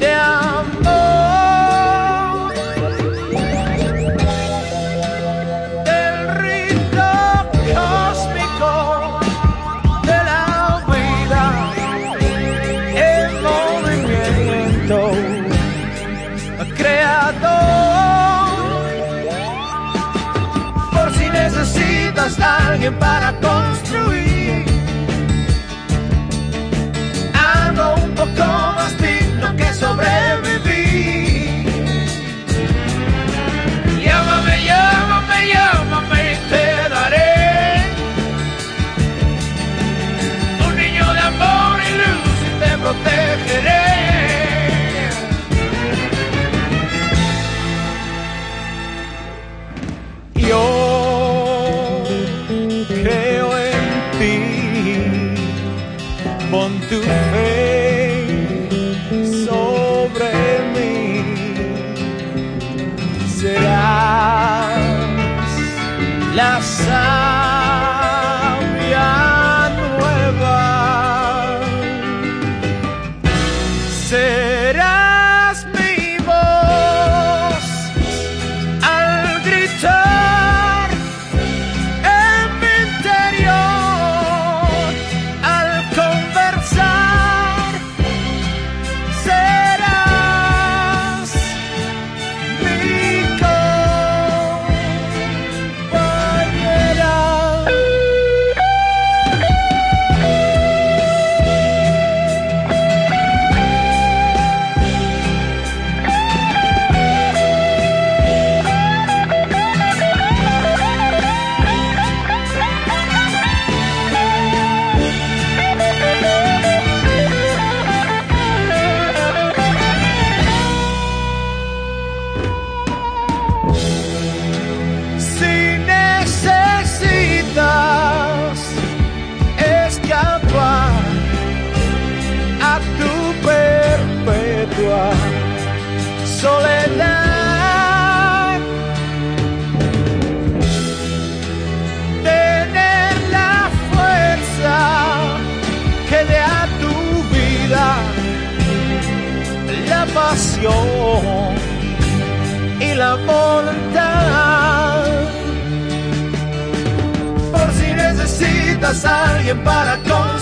de amor. Del rito cósmico de la vida el movimiento creador. Por si necesitas a alguien para construir protegeré. Yo creo en ti, pon tu. y la voluntad. Por si necesitas alguien para conocer